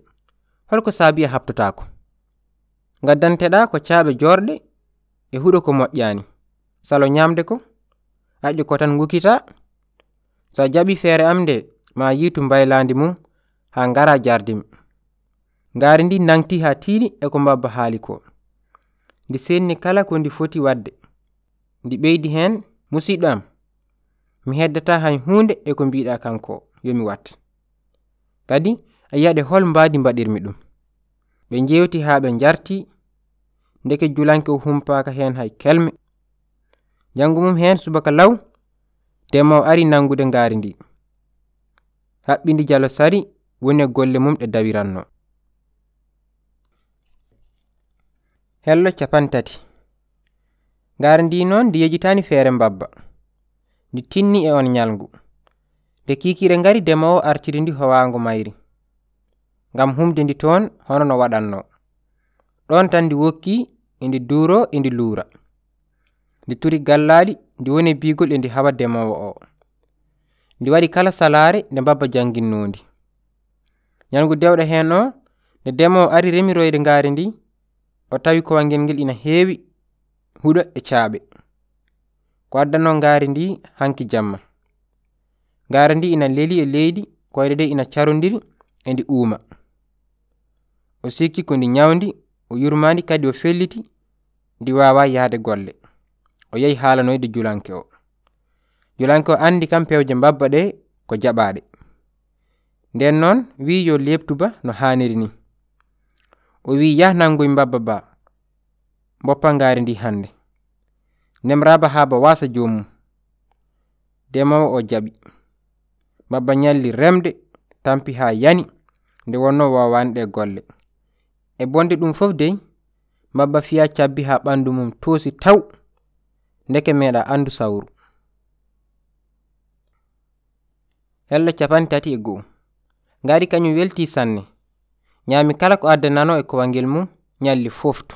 holko saabi a habtotako gaddanteɗa ko caaɓe jorɗe e huɗo ko moƴƴani salo ñamde ko aƴƴo ko tan gukita sa jaɓi feere am nde ma yiitu mbaylandi mum ha ngara jardim ngari ndi nangti ha tiiɗi e ko mbabba haali ko. Ndi senni kala ko ndi foti wadde. Ndi ɓeydi hen musidɗo am. Mi heddata hay hunde e ko mbiɗa kanko yomi wat kadi a yiyaɗe hol mbadi mbaɗirmi ɗum. Ɓe jewti ha ɓe jarti ndeke julanke o humpaka hen hay kelme. Janggo mum hen subaka law demowo ari nangude ngaari ndi. Haɓɓindi jalo sari woni e golle mum ɗe dawiranno. Hello capantati. Ngaari ndi noon ndi yejitani feere mbabba. Ndi tinni e on nyalngu nde kikiɗe ngari ndemowo artiri ndi howaango mayri. Ngam humde ndi toon hono no waɗanno. Ɗon tan ndi wokki indi duuro indi luura. Ndi turi gallaɗi ndi woni bigol e ndi hawa demowo o. Ndi waɗi kala salaare nde mbabba janginnondi ñalngu dewɗo hen o nde demowo ari remiroyde ngaari ndi o tawi kowangel ngel ina heewi huɗo e caaɓe. Ko addano ngaari ndi hanki jamma. Ngaari ndi ina leli e leydi koyɗe nde ina carondiri e ndi uuma. O sikki ko ndi ñawdi o yurmandi kadi o felliti ndi wawa yahde golle. o yehi haalanoyde julanke o. Julanke o andi kam pewje mbabba ɗe ko jaɓaɗe nden noon wi yo lebtuba no haniri ni. O wi yah nangoy mbabba ba boppa ngaari ndi hande nemraba ha ba wasa jomum demowo o jaɓi. Mbabba ñalli remde tampi ha yani nde wonno wawani ɗe golle. E bonde ɗum fof dey mbabba fiya cabbi ha ɓandu mum toosi taw. ndeke meeɗa andu sawru. Hello capan tati e go'o. Ngari kañum welti sanne. Ñaami kala ko addanano e kowangel mum ñalli foftu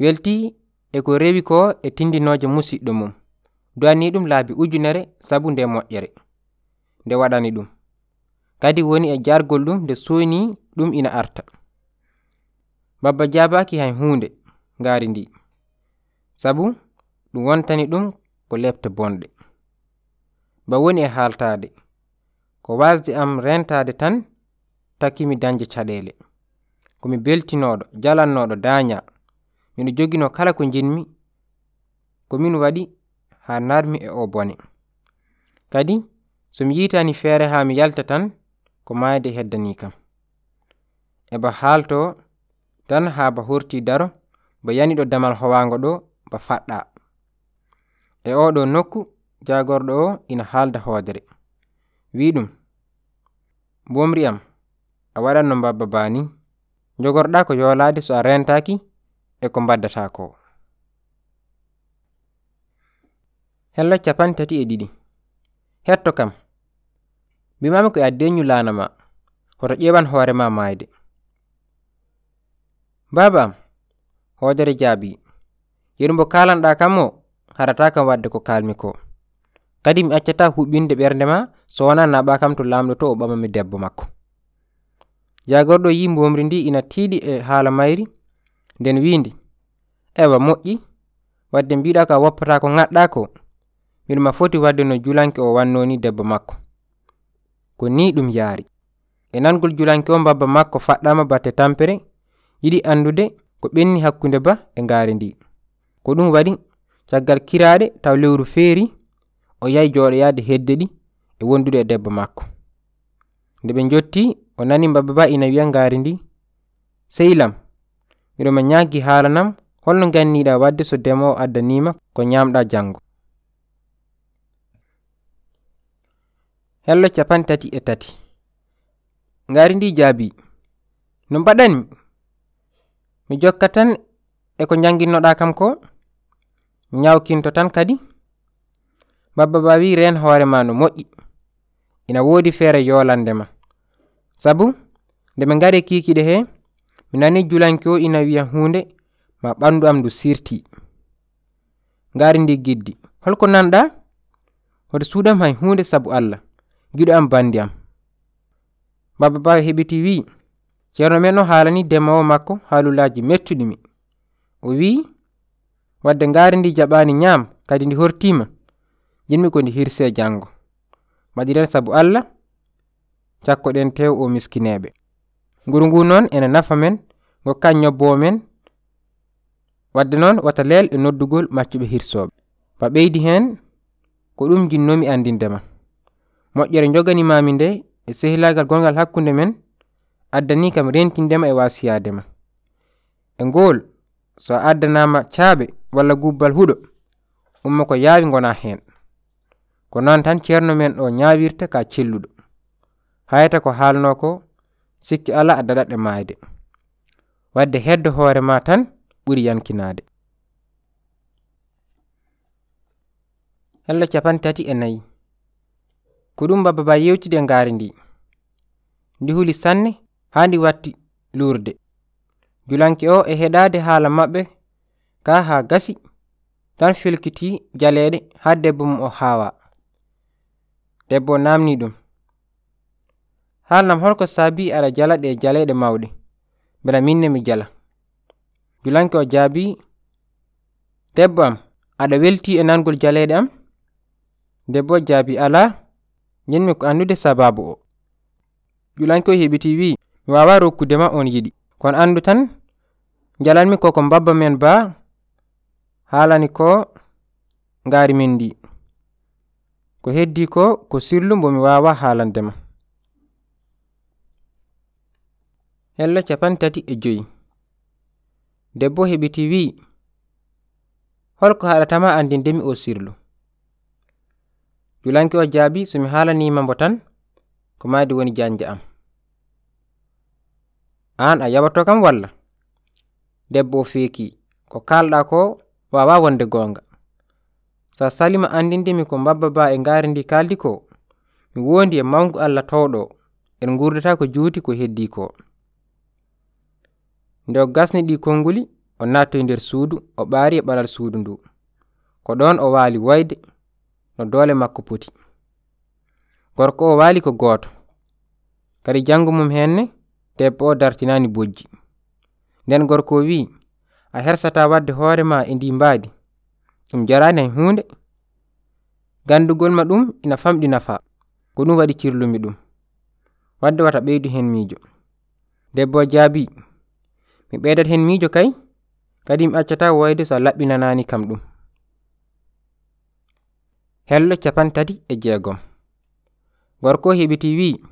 welti e ko rewi ko e tindinoje musidɗo mum. Duwanni ɗum laabi ujunere sabu nde moƴƴere nde waɗani ɗum. Kadi woni e jargol ɗum nde soyni ɗum ina arta. Babba jabaki hay hunde ngari ndi. sabu ɗum wontani ɗum ko leɓte bonɗe. Ba woni e haaltaade. Ko wasde am rentaade tan takkimi dañde caɗeele. Komi beltinooɗo jalannoɗo daaña. Miɗo jogino kala ko jinmi komin waɗi haa narmi e o bone. Kadi somi yitani feere haa mi yalta tan ko maayde heddani kam. Eba haalto tan haa ba horti daro ba yaniɗo damal howaango ɗo ba faɗɗa. E oɗo nokku jagorɗo o ina haalda hoodere. Wi ɗum bomri am a waɗanno mbabba ba jogorɗa ko yolade so a rentaki e ko mbaddata ko. Hello capan tati e ɗiɗi. Hetto kam mbimami ko e addeñu laana ma hoto ƴewan hoorema mayde baba am hoodere jaabi. yeru mo kalanɗa kam o harata kam wadde ko kalmi ko. Kadi mi accata huɓɓinde ɓernde ma so wona naɓa kam to lamɗo to o ɓamami debbo makko. Jagorɗo yi mbomri ndi ina tiiɗi e haala mayri nden windi ewa moƴƴi. Wadde mbiɗa ko a woppata ko gaɗɗa ko mbiɗa foti wadde no julanke o wannoni debbo makko. Ko ni ɗum yaari. E nangol julanke o mbabba makko faɗɗama batte tampere yiɗi andude ko ɓenni hakkunde ba e ngaari ndi. ko ɗum waɗi caggal kiraɗe taw lewru feeri o yahi jooɗoyaade hedde ɗi e wondude e debbo makko. Nde ɓe jotti o nani mbaɓe ba ina wiya ngaari ndi sehilam miɗoma ñaggi haalanam holno ganniɗa wadde so ndeemowo addanima ko ñamɗa janggo hello capan tati e tati. Ngaari ndi jaabi no mbaɗanmi mi jokka tan e ko jangguinnoɗa kam ko? nyawkinto tan kadi babba ba wi ren hoore ma no moƴƴi. Ina woodi feere yolande ma. Sabu nde ɓe ngari kikiɗe he mi nani julanki o ina wiya hunde ma ɓandu am ndu sirti ngari ndi giddi. Holko nanɗa hoto suuɗam hay hunde sabu allah giɗo am bandi am. Babba ba heɓiti wi ceerno men o haalani demowo makko haalulaji mettuɗimi o wi wadde gaari ndi jaɓani ñaam kadi ndi hortima jinmi ko ndi hirse janggo mbaɗiren sabu allah cakkoɗen tew o miskineɓe nguru ngu noon ene nafa men gokkan ñobbo men wadde noon wata leel e noddugol maccuɓe hirsoɓe ba ɓeydi hen ko ɗum jinnomi andindema moƴƴere joganimami nde e sehilagal gongal hakkunde men addani kam rentindema e wasiyadema e ngol so a addanama caaɓe walla gubbal huɗo umma ko yaawi gona hen ko noon tan ceerno men o ñaawirta ka celluɗo. Hayata ko haalno ko sikki ala a daɗaɗe e maayde. Wadde heddo hoore ma tan ɓuri yankinaade. Hello capan tati e nayi. Ko ɗum bababa yewtide ngaari ndi. Ndi huli sanne haa ndi watti luurde. Julanke o e heɗaade haala maɓɓe ka haa gasi tan felkiti jaleeɗe haa debbo mum o haawa debbo namni ɗum. Haalnam holko saabi aɗa jala ɗe jaleeɗe mawɗe bena minne mi jala. Julanke o jaabi debbo am aɗa welti e nangol jaleeɗe am? Debbo jaabi ala njenmi ko anndude sababu o. Julanke o heɓiti wi mi wawa rokkudema on yiɗi. Kon anndu tan jalanmi koko mbabba men baa haalani ko ngaari min ndi. Ko heddi ko ko sirlu mbomi wawa haalandema hello capantati e joyi. Debbo heɓiti wi holko haɗatama andindemi o sirlu. Julanke o jaabi somi haalanima mbo tan ko maadi woni janje am. An a yaɓato kam walla? Debbo o feeki ko kalɗa ko wawa wonde gonga. Sa salima andindimi ko mbabba ba e ngaari ndi kaldi ko mi wondi e mangu allah towɗo en gurdata ko juuti ko heddi ko. Nde o gasni ɗi konnguli o nattoy nder suudu o ɓaari e ɓalal suudu ndu. Ko ɗon o waali wayde no doole makko poti. Gorko o waali ko gooto. Kadi janngo mum henne debbo o dartinani bojji. Nden gorko o wi'i a hersata wadde hoore ma e ndi mbaadi. Ɗum jarani hen hunde gandugol ma ɗum ina famɗi nafa ko ɗum waɗi cirlumi ɗum. Wadde wata ɓeydu hen miijo. Debbo jaabi mi ɓeydat hen miijo kay kadi mi accata woyde so a laɓɓinanani kam ɗum. Hello capan tati e jeegom. Gorko heɓiti wi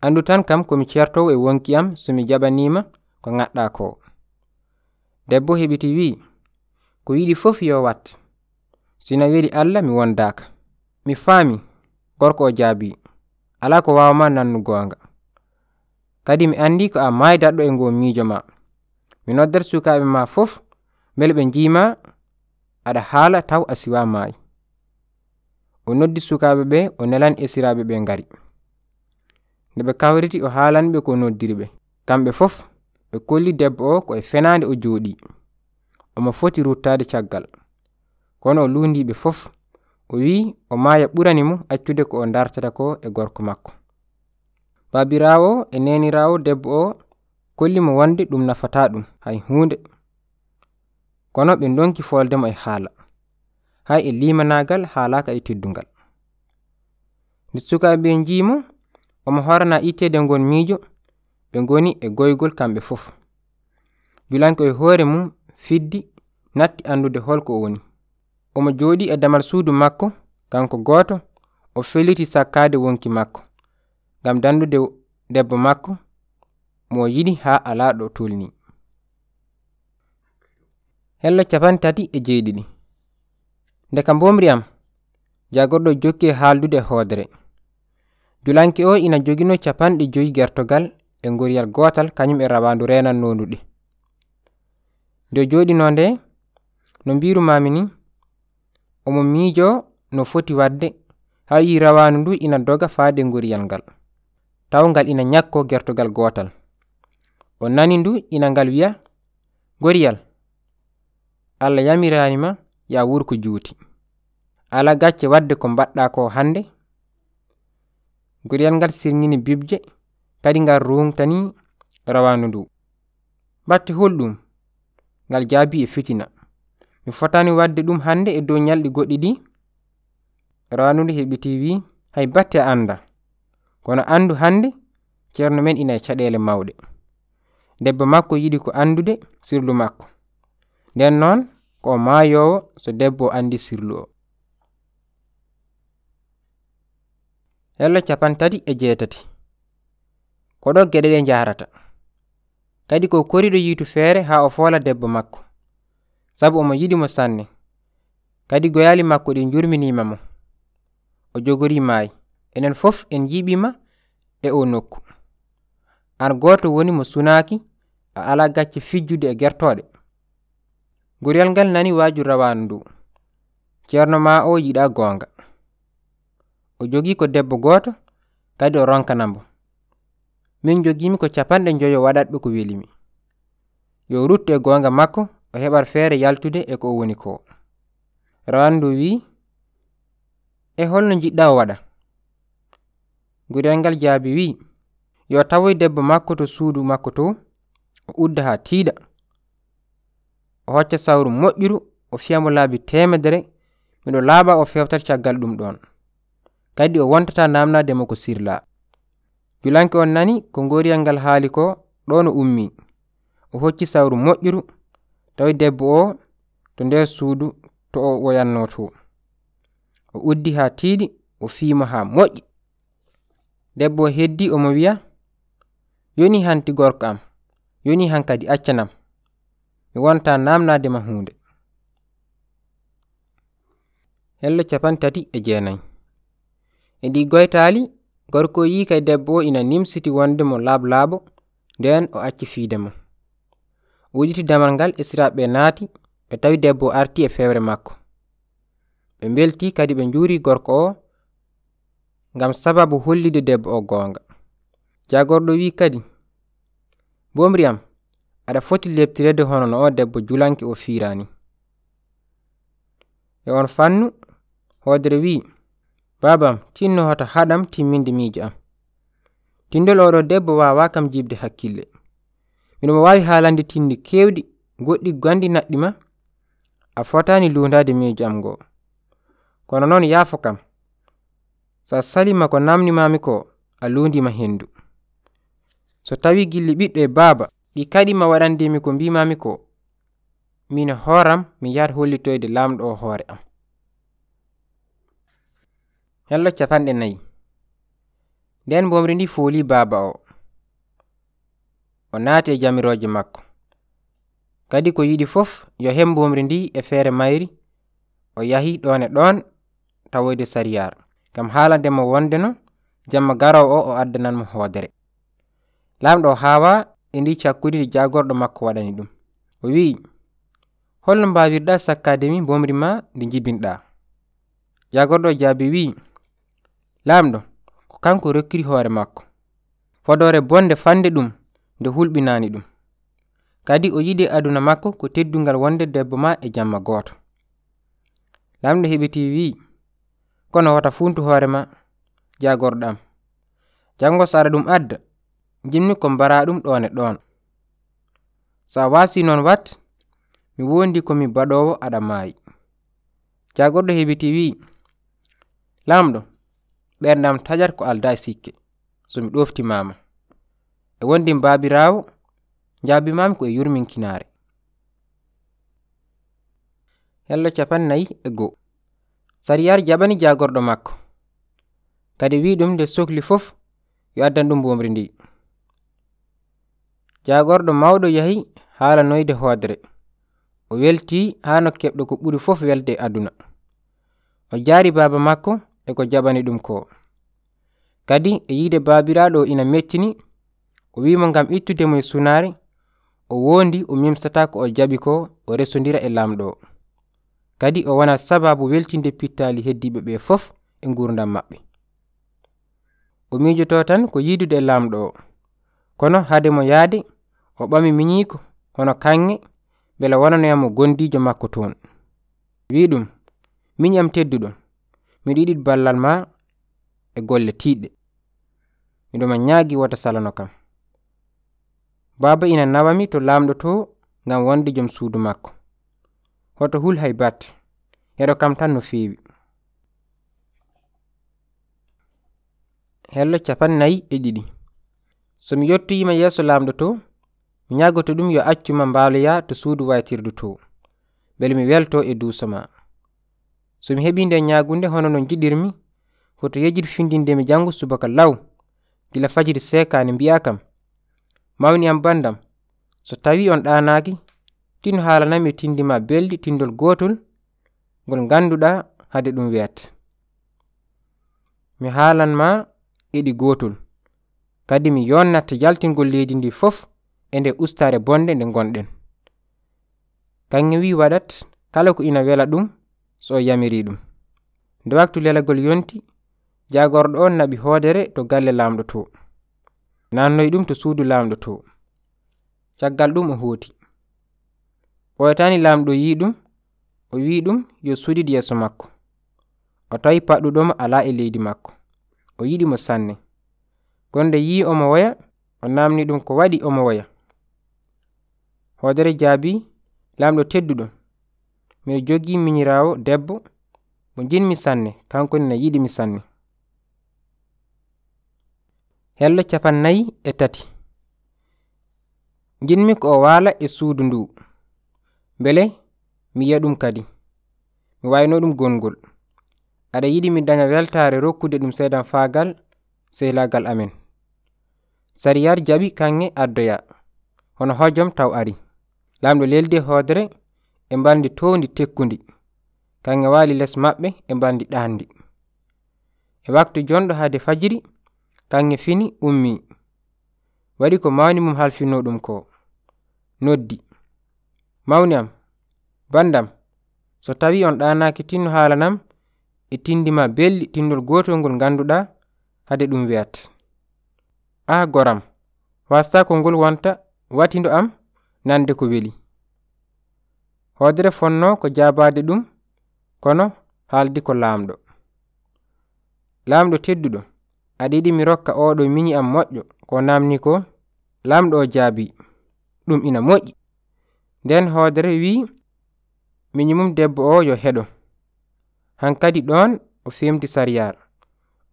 andu tan kam komi ceertowo e wonki am somi jaɓanima ko gaɗɗa ko debbo heɓiti wi ko yiɗi fof yo wat. Sina weli allah mi wondaka mi faami gorko o jaabi ala ko wawama nannu goonga kadi mi andi ko a maydatɗo e ngo miijo ma. Mi noddat sukaɓe ma fof beele ɓe jiima aɗa haala taw a siwa maayi. O noddi sukaɓe ɓe o nelan esiraɓe ɓe ngari. Nde ɓe kawriti o haalanɓe ko noddiri ɓe. Kamɓe fof ɓe kolli debbo o ko e fenade o jooɗi. Omo foti ruttade caggal. Kono o lundiɓe fof o wi o maaya ɓuranimo accude ko o dartata ko e gorko makko. Babirawo e nenirawo debbo o kolli mo wonde ɗum nafata ɗum hay hunde kono ɓe donki foldemo e haala. Hay e limanagal haalaka e teddugal nde sukaɓe jimo omo horana ittede gon miijo ɓe goni e goygol kamɓe fof. Julanke e hoore mum fiddi natti andude holko o woni. Omo jooɗi e damal suudu makko kanko gooto o feliti sakkaade wonki makko. Ngam dandude debbo makko mo yiɗi haa alaa ɗo tolni hello capan tati e jeeɗiɗi nde ka mbomri am jagorɗo jokki e haaldude hoodere. Julanke o ina jogino capanɗe joyi gertogal e goriyal gotal kañum e rawandu renannonduɗi nde joɗino nde no mbirumami ni omo miijo no foti wadde haa yi rawandu ndu ina doga faade goriyal ngal. Taw ngal ina ñakko gertogal gotal o nani ndu ina ngal wiya goriyal allah yamiranima ya wurko juuti. Ala gacce wadde ko mbaɗɗa ko hannde. Goriyal ngal sirnini bibje kadi ngal rumtani rawandu ndu. Batte hulɗum ngal jaabi e fitina. Mi fotani wadde ɗum hannde e dow ñalɗi goɗɗi ɗi. Rawandu ndu heɓiti wi hay batte a annda. Kono andu hannde ceerno men ina e caɗeele mawɗe. Debbo makko yiɗi ko andude sirlu makko. Nden noon ko maayowo so debbo o anndi sirlu o. Hello capan tati e jeetati. koɗo geɗe ɗe jarata kadi ko koriɗo yiitu feere ha o foola debbo makko. Sabu omo yiɗimo sanne. Kadi goyali makko ɗi jurminima mo. O jogori maayi. Enen fof en jiɓima e o nokku. An goto woni mo sunaki a ala gacce fijjude e gertoɗe gurel ngal nani waju rawanu ndu. Ceerno ma o yiɗa gonga o jogi ko debbo goto kadi o ronkanamo min jogimi ko capanɗe joyo waɗatɓe ko welimi yo ruttu e gonga makko o heɓat feere yaltude e ko o woni ko. Rawandu wi e holno jiɗɗa o waɗa. Gurel ngal jaabi wi yo tawoy debbo makko to suudu makko to o udda ha tiiɗa. O hocca sawru moƴƴuru o fiyamo laabi temedere miɗo laaɓa o fewtat caggal ɗum ɗon kadi o wontata namnademo ko sirla julanke on nani ko gorial ngal haali ko ɗo no ummi. O hocci sawru moƴƴuru tawi debbo o to nder suudu to o woyanno to o uddi ha tiiɗi o fiimo ha moƴƴi. Debbo o heddi omo wiya yoni hanti gorko am yoni han kadi accanam mi wonta namnadema hunde hello capan tati e jeenayi. E ɗi goytali gorko yi kay debbo o ina nimsiti wonde mo laablaaɓo nden o acci fiide mo. Wujiti damal ngal esiraɓe naati ɓe tawi debbo o arti e fewre makko. Ɓe belti kadi ɓe njuuri gorko o ngam sababu hollide debbo o goonga. Jagorɗo wi kadi bomri am aɗa foti lebtirede hono no o debbo julanke o firani e on fannu hoodere wi babam tinno hoto haɗam timminde miijo am. Tindol oɗo debbo wawa kam jibde hakkille. Mino mo wawi haalande tindi kewɗi goɗɗi gandi naɗɗima a fotani lundade miijo am ngo. Kono noon yaafo kam sa salima ko namnimami ko a lundima hendu. So tawi gilli ɓiɗɗo e baaba ɗi kadi ma waɗandemi ko mbimami ko min hooram mi yahat hollitoyde lamɗo o hoore am. yallah capanɗe nayi nden bomri ndi fooli baaba o. O naati e jamirooje makko. Kadi ko yiɗi fof yo hem bomri ndi e feere mayri o yahi ɗon e ɗon tawoyde sariyar kam haalandemo wondeno jamma garowo o o addananmo hoodere. Lamɗo hawa e ndi cakkudi ndi jagorɗo makko waɗani ɗum. O wi'i holno mbawirɗa sakkade min bomri ma ndi jibinɗa jagorɗo jaabi wi'i laamɗo ko kanko rokkiri hoore makko. Fodore bonde fande ɗum nde hulɓinani ɗum. Kadi o yiɗi aduna makko ko teddungal wonde debbo ma e jamma goto lamɗo heɓiti wi kono wota funtu hoorema jagorɗam jango sara ɗum adda jimmi ko mbara ɗum ɗone ɗon sa wasi noon wat mi wondi komi baɗowo aɗa maayi. Jagorɗo heɓiti wi lamɗo ɓerdam tajat ko alda e sikke. So mi ɗoftimama e wondi baabirawo jaabimami ko e yurminkinare. Yallo capannayi e goo. Sariyar jaɓani jagorɗo makko. Kadi wi ɗum nde sohli fof yo addan ɗum bomri ndi. Jagorɗo mawɗo yahi haala noyde hoodere o welti haa no keɓɗo ko ɓuri fof welde aduna. O jaari baaba makko e ko jabani ɗum ko. Kadi e yiide baabiraɗo ina mettini o wimo ngam ittudemo e sunare o wondi o mimsata ko o jaɓi ko o resodira e lamɗo kadi o wona sababu weltinde pittali heddiɓe ɓe fof e gurdam maɓɓe. O mijoto tan ko yiidude e lamɗo o kono hade mo yahde o ɓami miñiko hono kanŋe bela wonanoyamo gondijo makko toon. Wi ɗum miñam tedduɗo miɗo yiɗi ballal ma e golle tiɗɗe miɗoma ñaagi wota salano kam. Baba ina nawami to lamɗo to ngam wonde joom suudu makko. Hoto hul hay bat heɗo kam tan no feewi. Hello capannayi e ɗiɗi. Somi yettoyima yeeso lamɗo to mi ñagoto ɗum yo accuma mbaloya to suudu waytirdu to. Beele mi welto e duuso so mi heɓi nden ñagunde hono no jiɗirmi hoto yejjid findindemi jango subaka law gila fajiri sekani mbiya kam. Mawni am bandam so tawi on ɗanaki tin haalanami e tindima belɗi tindol gotol ngol ganduɗa hade ɗum wiyat. Mi haalanma eɗi gotol kadi mi yonnatta jaltingol leydi ndi fof e nde ustare bonde nde gonɗen kanŋe wi waɗat kala ko ina wela ɗum so o yamiri ɗum. Nde waktu lelagol yonti jagorɗo on naɓi hoodere to galle lamɗo to. Nannoy ɗum to suudu lamɗo to. Caggal ɗum o hooti. Ɓoytani lamɗo yi ɗum o wi ɗum yo sudid yeeso makko. O tawi paɗɗuɗomo ala e leydi makko. O yiɗi mo sanne. Gonde yi omo woya o namni ɗum ko waɗi omo woya hoodere jaabi lamɗo tedduɗo. miɗo jogii minirawo debbo mo jinmi sanne kankone ne yiɗimi sanne. Hello capannayyi e tati. Jinmi ko o waala e suudu ndu. Bele mi yiya ɗum kadi. Mi wayno ɗum gongol. Aɗa yiɗi mi daña weltare rokkude ɗum seedan faagal sehlagal amen. Sariyar jaɓi kanŋe addoya. Hono hojom taw ari. Lamɗo leldi e hoodere e mbandi towndi tekkundi. Kanŋe waali les maɓɓe e mbandi ɗaandi. E waktu jonɗo haade fajiri kanŋe fini ummi. Waɗi ko mawni mum halfino ɗum ko noddi. Mawni am bandam so tawi on ɗanaki tinno haalanam e tindima belɗi tindol gotol ngol ganduɗa hade ɗum wiyat. An goram wasta ko ngol wonta watindo am nande ko weli. hoodere fonno ko jaabaade ɗum kono haaldi ko laamɗo laamɗo tedduɗo aɗa yiɗi mi rokka oɗo miñi am moƴƴo ko namni ko laamɗo o jaabi ɗum ina moƴƴi. Nden hoodere wi miñi mum debbo o yo heɗo. Hankadi ɗon o femti sariyar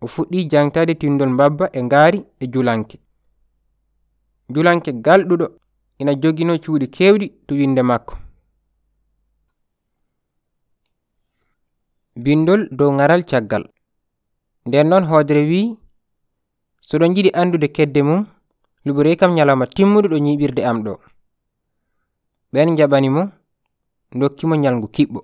o fuɗɗi jangtade tindol mbabba e ngaari e julanke. Julanke galɗuɗo ina jogino cuuɗi kewɗi to winde makko. Bindol dow ŋaral caggal. Nden noon hoodere wi so ɗon njiɗi anndude kedde mum luɓoy kam nyalaama timmuɗo ɗo nyiɓirde am ɗo. Ɓen jaɓani mo dokkimo ñalngu kiɓɓo.